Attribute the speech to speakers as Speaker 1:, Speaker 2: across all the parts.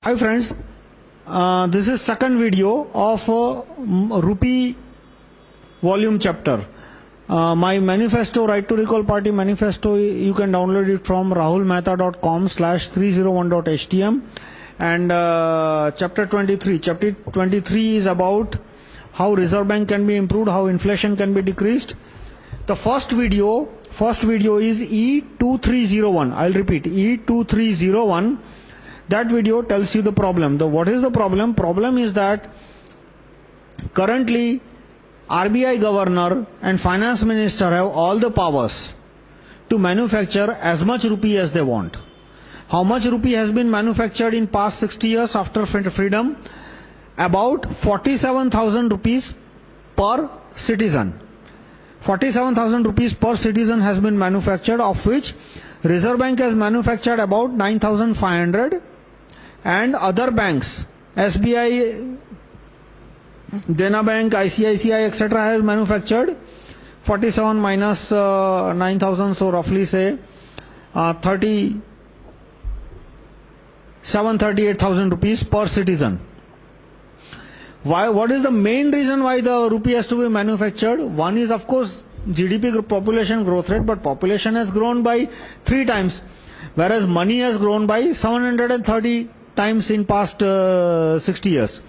Speaker 1: Hi friends, uh, this is second video of uh, Rupee volume chapter. Uh, my manifesto, Right to Recall Party manifesto, you can download it from rahulmehta.com slash 301.htm. And chapter 23. Chapter 23 is about how Reserve Bank can be improved, how inflation can be decreased. The first video, first video is E2301. I'll repeat, E2301. That video tells you the problem. The, what is the problem? Problem is that currently RBI governor and finance minister have all the powers to manufacture as much rupee as they want. How much rupee has been manufactured in past 60 years after freedom? About 47,000 rupees per citizen. 47,000 rupees per citizen has been manufactured, of which Reserve Bank has manufactured about 9,500 and other banks, SBI, Dena Bank, ICICI, etc., has manufactured 47 minus, uh, 9000, so roughly say uh, 30, 738,000 rupees per citizen. Why, what is the main reason why the rupee has to be manufactured? One is, of course, GDP population growth rate, but population has grown by three times, whereas money has grown by 730 times in past uh, 60 years.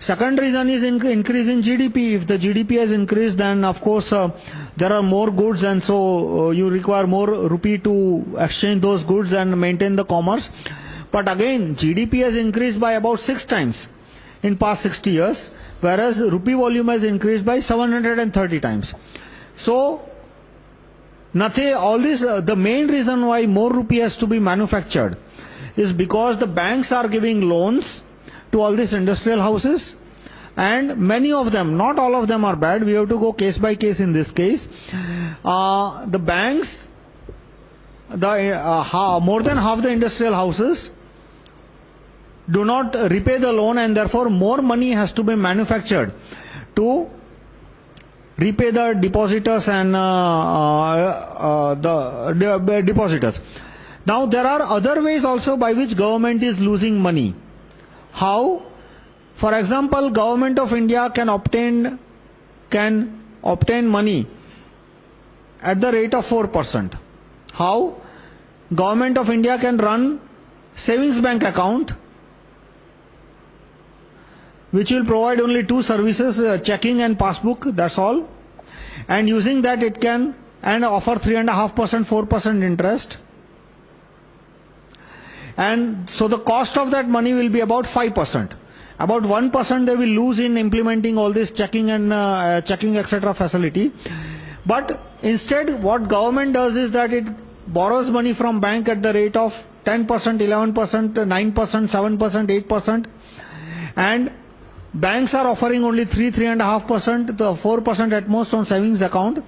Speaker 1: Second reason is in increase in GDP. If the GDP has increased, then of course uh, there are more goods, and so uh, you require more rupee to exchange those goods and maintain the commerce. But again, GDP has increased by about six times in past 60 years, whereas rupee volume has increased by 730 times. So, nothing, all this, the main reason why more rupee has to be manufactured is because the banks are giving loans to all these industrial houses. And many of them, not all of them are bad, we have to go case by case in this case. Uh, the banks, the, uh, more than half the industrial houses do not repay the loan, and therefore more money has to be manufactured to repay the depositors and uh, uh, the depositors. Now, there are other ways also by which government is losing money. How? For example, government of India can obtain, can obtain money at the rate of 4%. How? Government of India can run savings bank account which will provide only two services, uh, checking and passbook, that's all. And using that it can and offer 3.5%, 4% interest. And so the cost of that money will be about 5%. About 1% they will lose in implementing all this checking and uh, checking etc. facility. But instead, what government does is that it borrows money from bank at the rate of 10%, 11%, 9%, 7%, 8%. And banks are offering only 3, 3.5%, 4% at most on savings account.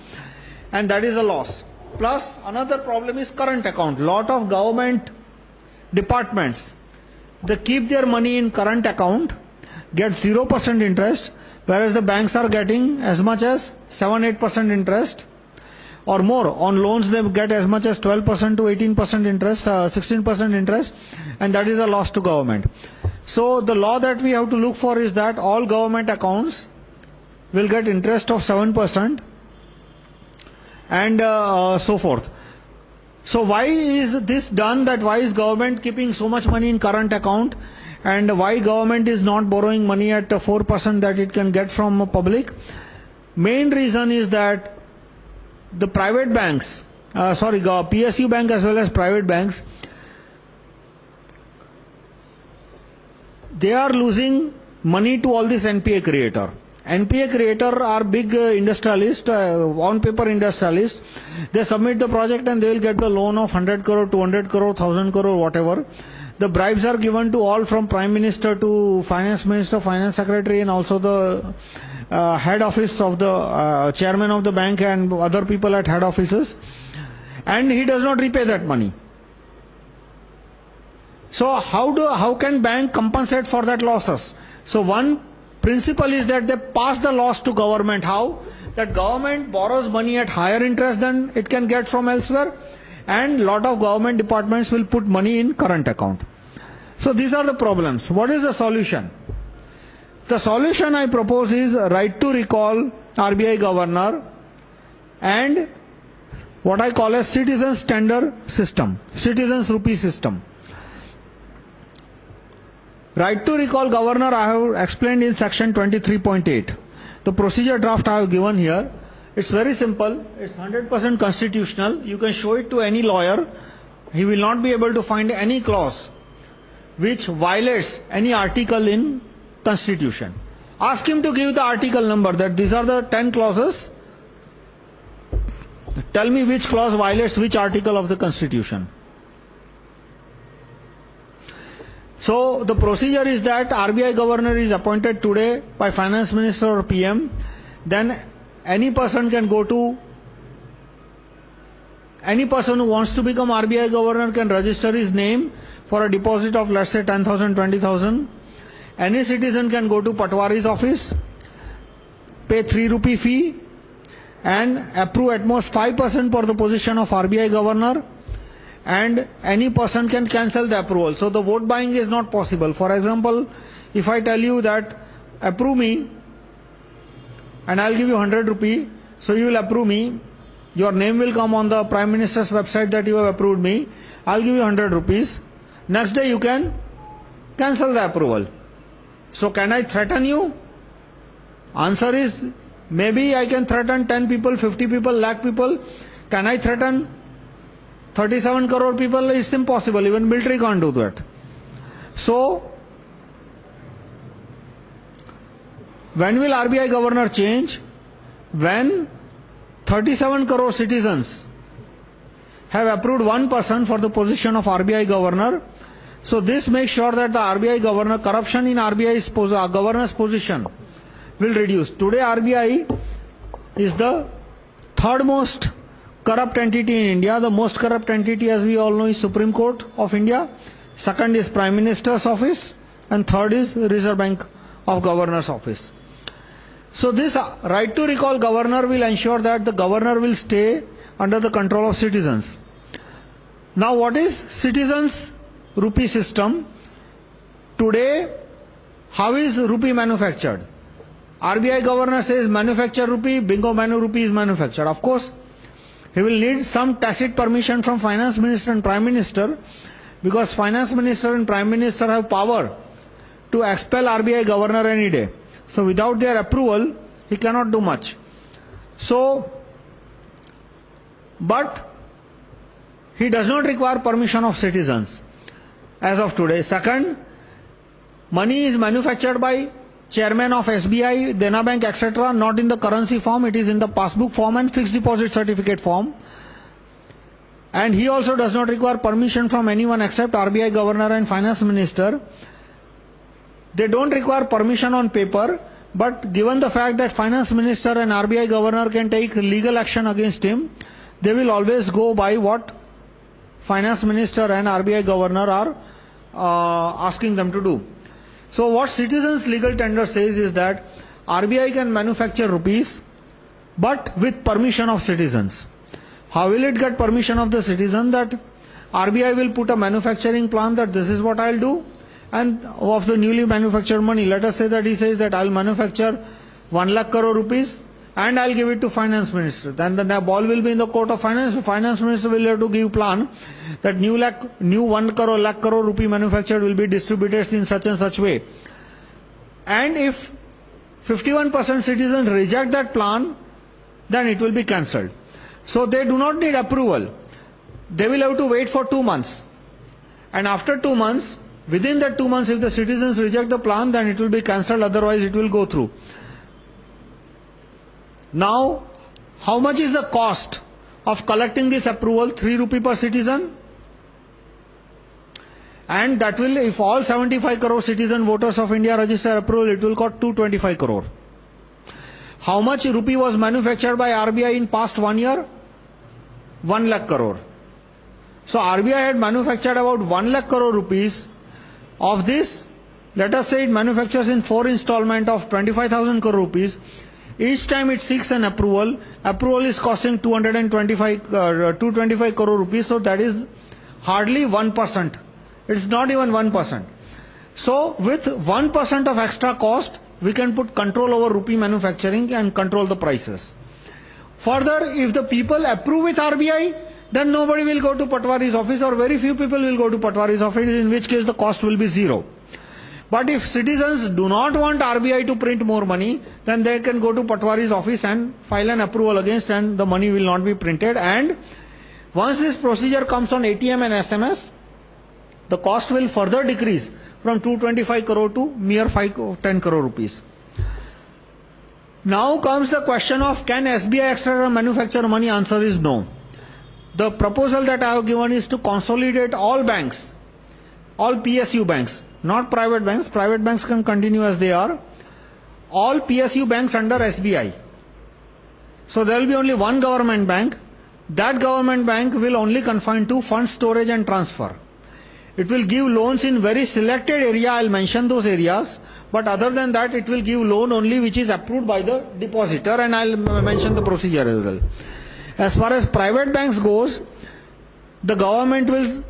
Speaker 1: And that is a loss. Plus, another problem is current account. Lot of government departments, they keep their money in current account, get 0% interest, whereas the banks are getting as much as 7 8% interest or more. On loans, they get as much as 12% to 18% interest, 16% uh, interest, and that is a loss to government. So, the law that we have to look for is that all government accounts will get interest of 7% and uh, so forth. So, why is this done? That why is government keeping so much money in current account? And why government is not borrowing money at 4% that it can get from public? Main reason is that the private banks, uh, sorry, PSU bank as well as private banks, they are losing money to all this NPA creator. NPA creator are big uh, industrialists, uh, on paper industrialists. They submit the project and they will get the loan of 100 crore, 200 crore, 1000 crore, whatever. The bribes are given to all from Prime Minister to Finance Minister, Finance Secretary, and also the uh, head office of the chairman of the bank and other people at head offices. And he does not repay that money. So, how, do, how can bank compensate for that losses? So, one Principle is that they pass the loss to government. How? That government borrows money at higher interest than it can get from elsewhere, and lot of government departments will put money in current account. So these are the problems. What is the solution? The solution I propose is right to recall RBI governor and what I call a citizen standard system, citizens rupee system. Right to recall governor I have explained in section 23.8. The procedure draft I have given here, it's very simple, it's 100% constitutional. You can show it to any lawyer, he will not be able to find any clause which violates any article in constitution. Ask him to give the article number that these are the 10 clauses. Tell me which clause violates which article of the constitution. So, the procedure is that RBI governor is appointed today by finance minister or PM. Then any person can go to any person who wants to become RBI governor can register his name for a deposit of let's say 10,000, 20,000. Any citizen can go to Patwari's office, pay 3 rupee fee, and approve at most 5% for the position of RBI governor. And any person can cancel the approval. So the vote buying is not possible. For example, if I tell you that approve me and I'll give you 100 rupee, so you will approve me, your name will come on the Prime Minister's website that you have approved me, I'll give you 100 rupees. Next day you can cancel the approval. So, can I threaten you? Answer is maybe I can threaten 10 people, 50 people, lakh people. Can I threaten 37 crore people? It's impossible. Even military can't do that. So, when will RBI governor change? When 37 crore citizens have approved one person for the position of RBI governor so this makes sure that the RBI governor, corruption in RBI's uh, governor's position will reduce. Today RBI is the third most corrupt entity in India. The most corrupt entity as we all know is Supreme Court of India. Second is Prime Minister's office. And third is Reserve Bank of Governor's office. So this uh, right to recall governor will ensure that the governor will stay under the control of citizens. Now what is citizens rupee system, today, how is rupee manufactured? RBI governor says manufacture rupee, bingo manu rupee is manufactured. Of course, he will need some tacit permission from finance minister and prime minister because finance minister and prime minister have power to expel RBI governor any day. So, without their approval, he cannot do much. So, but he does not require permission of citizens as of today. Second, money is manufactured by chairman of SBI, Dena Bank, etc., not in the currency form, it is in the passbook form and fixed deposit certificate form. And he also does not require permission from anyone except RBI governor and finance minister. They don't require permission on paper, but given the fact that finance minister and RBI governor can take legal action against him, they will always go by what finance minister and RBI governor are uh, asking them to do. So, what citizens legal tender says is that RBI can manufacture rupees, but with permission of citizens. How will it get permission of the citizen that RBI will put a manufacturing plan that this is what I'll do? And of the newly manufactured money, let us say that he says that I'll manufacture 1 lakh crore rupees and I'll give it to finance minister. Then the ball will be in the court of finance. Finance minister will have to give plan that new lakh, new 1 crore, lakh crore rupee manufactured will be distributed in such and such way. And if 51% citizens reject that plan, then it will be cancelled. So they do not need approval. They will have to wait for two months. And after two months, within that two months, if the citizens reject the plan, then it will be cancelled, otherwise, it will go through. Now, how much is the cost of collecting this approval? 3 rupee per citizen. And that will, if all 75 crore citizen voters of India register approval, it will cost 225 crore. How much rupee was manufactured by RBI in past one year? 1 lakh crore. So RBI had manufactured about 1 lakh crore rupees. Of this, let us say it manufactures in four installment of 25,000 crore rupees. Each time it seeks an approval, approval is costing 225, uh, 225 crore rupees, so that is hardly 1%. It's not even 1%. So, with 1% of extra cost, we can put control over rupee manufacturing and control the prices. Further, if the people approve with RBI, then nobody will go to Patwari's office or very few people will go to Patwari's office, in which case the cost will be zero. But if citizens do not want RBI to print more money, then they can go to Patwari's office and file an approval against and the money will not be printed. And once this procedure comes on ATM and SMS, the cost will further decrease from 225 crore to mere 5, 10 crore rupees. Now comes the question of can SBI extract manufacture money? Answer is no. The proposal that I have given is to consolidate all banks, all PSU banks, not private banks. Private banks can continue as they are. All PSU banks under SBI. So there will be only one government bank. That government bank will only confine to fund storage and transfer. It will give loans in very selected area. I'll mention those areas. But other than that, it will give loan only which is approved by the depositor and I'll mention the procedure as well. As far as private banks goes, the government will,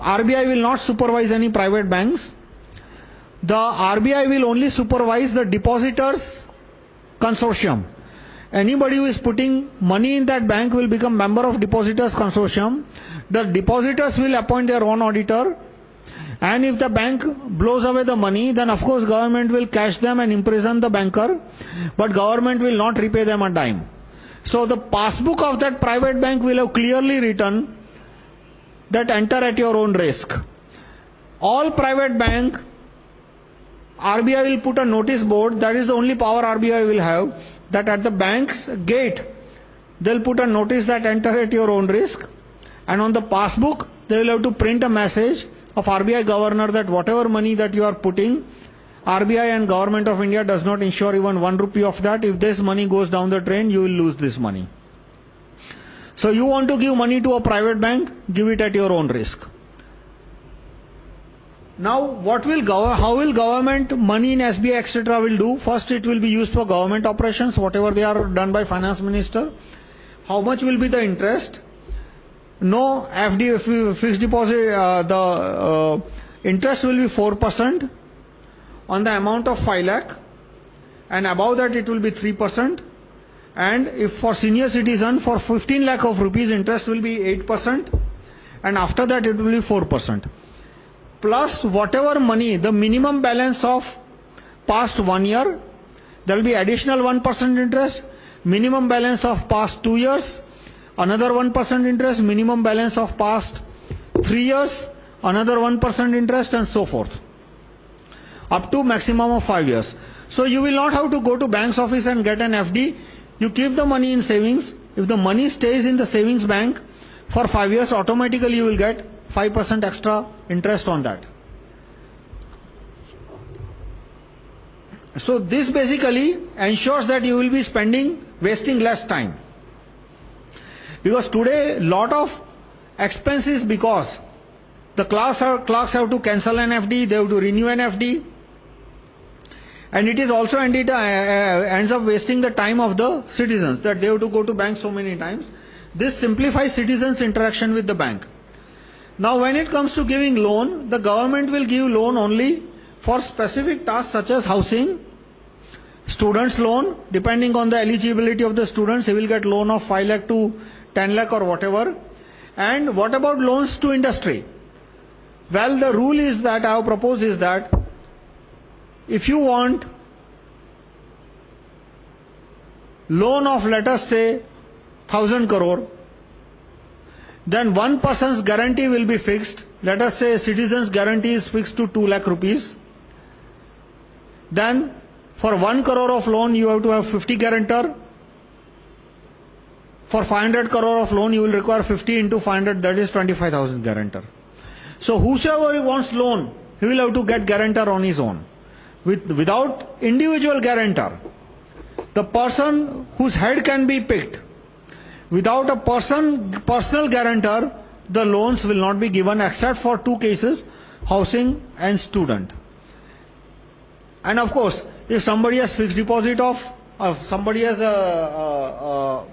Speaker 1: RBI will not supervise any private banks. The RBI will only supervise the depositors consortium. Anybody who is putting money in that bank will become member of depositors consortium. The depositors will appoint their own auditor and if the bank blows away the money, then of course government will cash them and imprison the banker, but government will not repay them a dime. So the passbook of that private bank will have clearly written that enter at your own risk. All private bank, RBI will put a notice board, that is the only power RBI will have, that at the bank's gate, they'll put a notice that enter at your own risk, and on the passbook, they will have to print a message of RBI governor that whatever money that you are putting, RBI and Government of India does not insure even one rupee of that. If this money goes down the drain, you will lose this money. So you want to give money to a private bank, give it at your own risk. Now, what will how will government money in SBI etc. will do? First, it will be used for government operations, whatever they are done by finance minister. How much will be the interest? no FD, fixed deposit, uh, the uh, interest will be 4% on the amount of 5 lakh, and above that it will be 3%. And if for senior citizen, for 15 lakh of rupees, interest will be 8%, and after that it will be 4%. Plus whatever money, the minimum balance of past one year, there will be additional 1% interest, minimum balance of past two years, another 1% interest, minimum balance of past 3 years, another 1% interest, and so forth. Up to maximum of 5 years. So you will not have to go to bank's office and get an FD. You keep the money in savings. If the money stays in the savings bank for 5 years, automatically you will get 5% extra interest on that. So this basically ensures that you will be spending, wasting less time. Because today, lot of expenses because the clerks, are, clerks have to cancel an FD, they have to renew an FD. And it is also ended, uh, uh, ends up wasting the time of the citizens that they have to go to bank so many times. This simplifies citizens' interaction with the bank. Now, when it comes to giving loan, the government will give loan only for specific tasks such as housing, students' loan, depending on the eligibility of the students, they will get loan of 5 lakh to 10 lakh or whatever. And what about loans to industry? Well, the rule is that I have proposed is that if you want loan of let us say 1000 crore, then one person's guarantee will be fixed. Let us say citizen's guarantee is fixed to 2 lakh rupees. Then for 1 crore of loan, you have to have 50 guarantor. For 500 crore of loan, you will require 50 into 500, that is 25,000 guarantor. So, whosoever wants loan, he will have to get guarantor on his own. With, without individual guarantor, the person whose head can be picked, without a person, personal guarantor, the loans will not be given except for two cases housing and student. And of course, if somebody has fixed deposit of, if somebody has a, a, a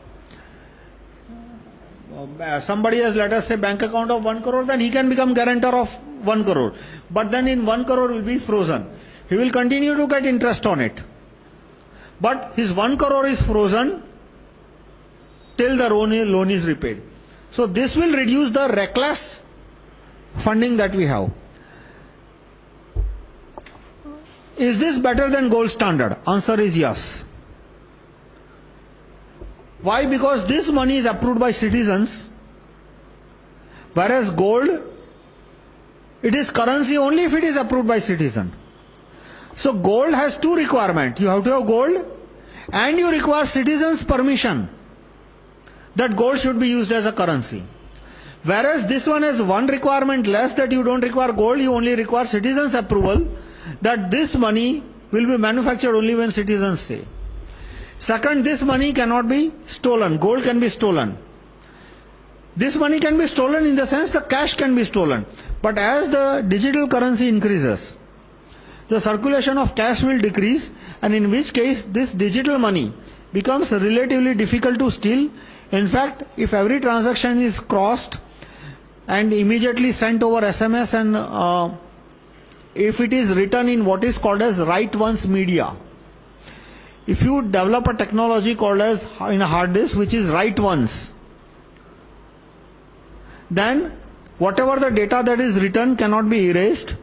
Speaker 1: uh, somebody has, let us say, bank account of 1 crore, then he can become guarantor of 1 crore. But then in 1 crore will be frozen. He will continue to get interest on it. But his 1 crore is frozen till the loan is repaid. So this will reduce the reckless funding that we have. Is this better than gold standard? Answer is yes. Why? Because this money is approved by citizens, whereas gold, it is currency only if it is approved by citizen. So gold has two requirements. You have to have gold and you require citizens' permission that gold should be used as a currency. Whereas this one has one requirement less that you don't require gold, you only require citizens' approval that this money will be manufactured only when citizens say. Second, this money cannot be stolen. Gold can be stolen. This money can be stolen in the sense the cash can be stolen. But as the digital currency increases, the circulation of cash will decrease, and in which case this digital money becomes relatively difficult to steal. In fact, if every transaction is crossed and immediately sent over SMS and uh, if it is written in what is called as write once media. If you develop a technology called as in a hard disk which is write once, then whatever the data that is written cannot be erased.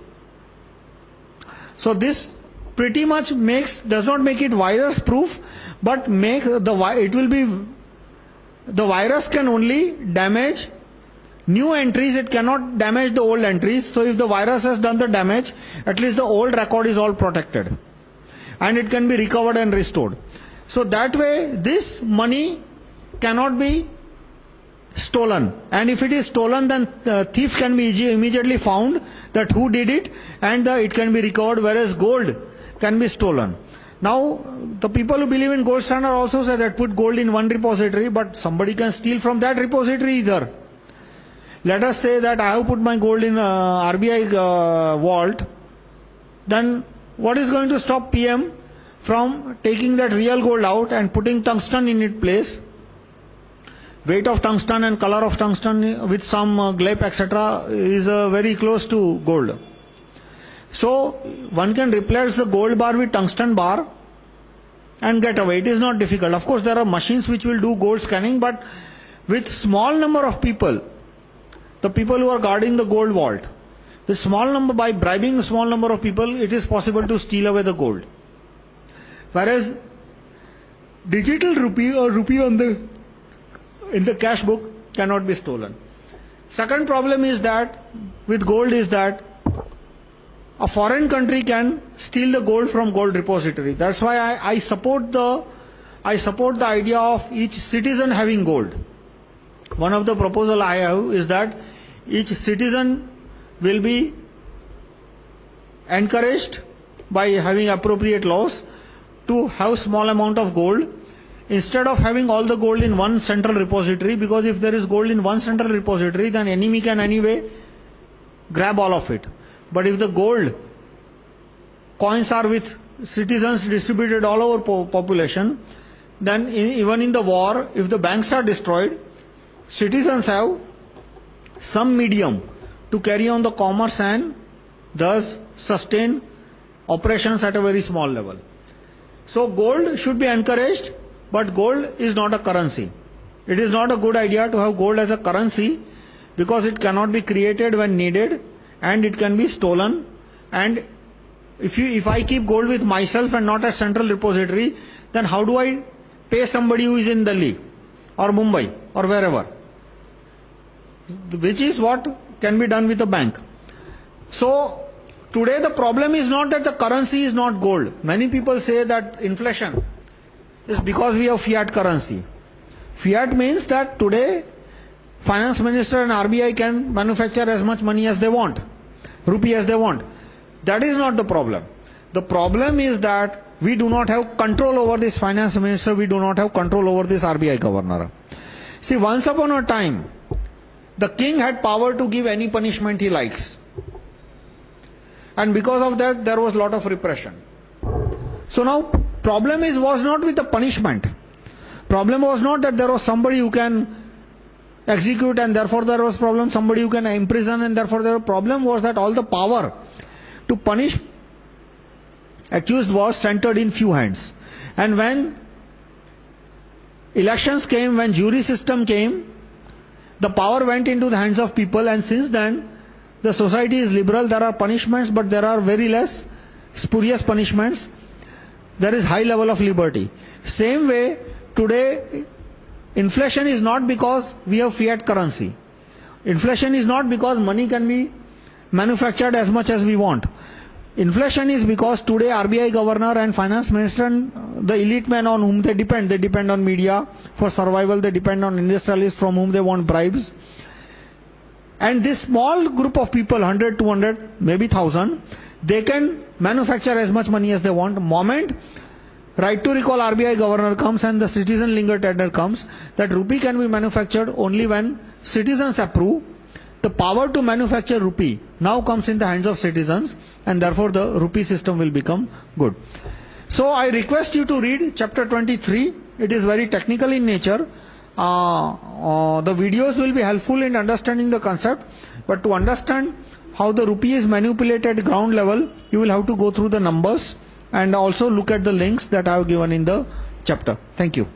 Speaker 1: So this pretty much makes, does not make it virus proof, but make the, it will be, the virus can only damage new entries, it cannot damage the old entries. So, if the virus has done the damage, at least the old record is all protected. And it can be recovered and restored. So, that way, this money cannot be stolen. And if it is stolen, then the thief can be immediately found that who did it and the, it can be recovered, whereas gold can be stolen. Now, the people who believe in gold standard also say that put gold in one repository, but somebody can steal from that repository either. Let us say that I have put my gold in uh, RBI uh, vault, then what is going to stop PM from taking that real gold out and putting tungsten in its place? Weight of tungsten and color of tungsten with some uh, glape, etc., is uh, very close to gold. So, one can replace the gold bar with tungsten bar and get away. It is not difficult. Of course, there are machines which will do gold scanning, but with small number of people, the people who are guarding the gold vault. The small number, by bribing a small number of people, it is possible to steal away the gold. Whereas digital rupee or rupee on the, in the cash book cannot be stolen. Second problem is that with gold is that a foreign country can steal the gold from gold repository. That's why I, I support the I support the idea of each citizen having gold. One of the proposal I have is that each citizen will be encouraged by having appropriate laws to have small amount of gold instead of having all the gold in one central repository because if there is gold in one central repository then enemy can anyway grab all of it but if the gold coins are with citizens distributed all over po population then in, even in the war if the banks are destroyed citizens have some medium to carry on the commerce and thus sustain operations at a very small level. So, gold should be encouraged, but gold is not a currency. It is not a good idea to have gold as a currency because it cannot be created when needed and it can be stolen. And if, you, if I keep gold with myself and not at central repository, then how do I pay somebody who is in Delhi or Mumbai or wherever? which is what can be done with a bank. So, today the problem is not that the currency is not gold. Many people say that inflation is because we have fiat currency. Fiat means that today finance minister and RBI can manufacture as much money as they want, rupee as they want. That is not the problem. The problem is that we do not have control over this finance minister, we do not have control over this RBI governor. See, once upon a time, the king had power to give any punishment he likes. And because of that, there was a lot of repression. So now, problem is, was not with the punishment. Problem was not that there was somebody who can execute and therefore there was problem, somebody you can imprison and therefore the problem was that all the power to punish accused was centered in few hands. And when elections came, when jury system came, the power went into the hands of people and since then the society is liberal, there are punishments but there are very less spurious punishments. There is high level of liberty. Same way, today inflation is not because we have fiat currency. Inflation is not because money can be manufactured as much as we want. Inflation is because today RBI governor and finance minister and the elite men on whom they depend, they depend on media for survival, they depend on industrialists from whom they want bribes. And this small group of people, 100, 200, maybe 1000, they can manufacture as much money as they want. Moment right to recall RBI governor comes and the citizen linger tender comes, that rupee can be manufactured only when citizens approve the power to manufacture rupee now comes in the hands of citizens and therefore the rupee system will become good. So I request you to read chapter 23. It is very technical in nature. Uh, uh, the videos will be helpful in understanding the concept, but to understand how the rupee is manipulated at ground level, you will have to go through the numbers and also look at the links that I have given in the chapter. Thank you.